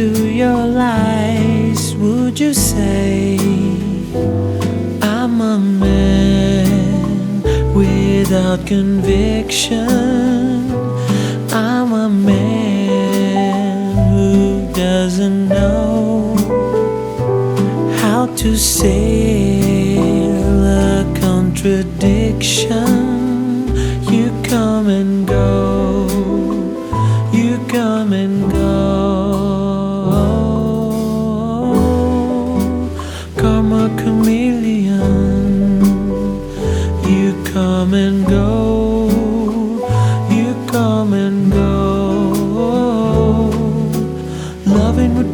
to your lies, would you say I'm a man without conviction? I'm a man who doesn't know how to sail a contradiction. You come and go, you come and go.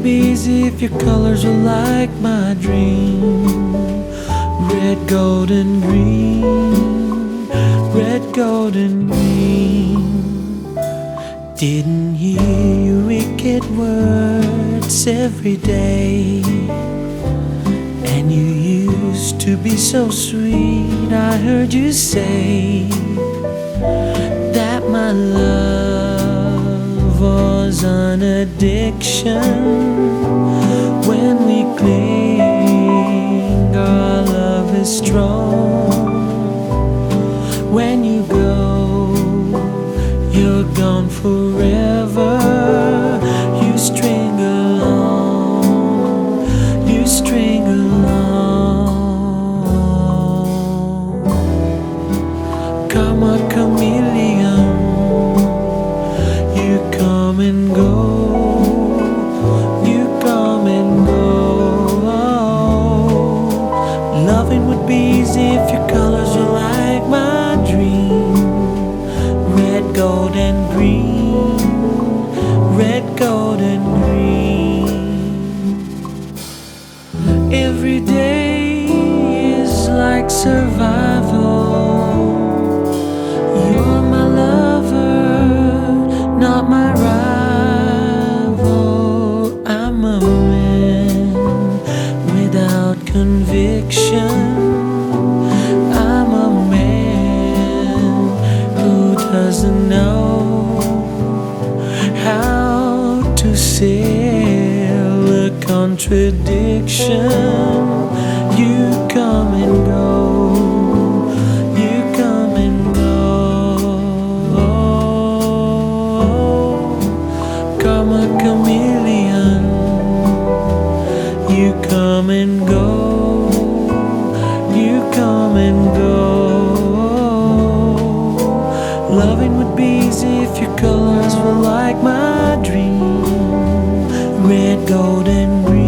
Be easy if your colors were like my dream. Red, gold, and green. Red, gold, and green. Didn't hear your wicked words every day. And you used to be so sweet. I heard you say that my love an addiction. When we cling, our love is strong. When you go, you're gone forever. You string along, you string along. Karma chameleon, and go, you come and go. Loving would be easy if your colors were like my dream. Red, gold, and green. Red, gold, and green. Every day is like survival. Conviction. I'm a man who doesn't know how to sail a contradiction. You come and go. You come and go. Karma chameleon. You come and go. Come and go. Loving would be easy if your colors were like my dream. Red, gold, and green.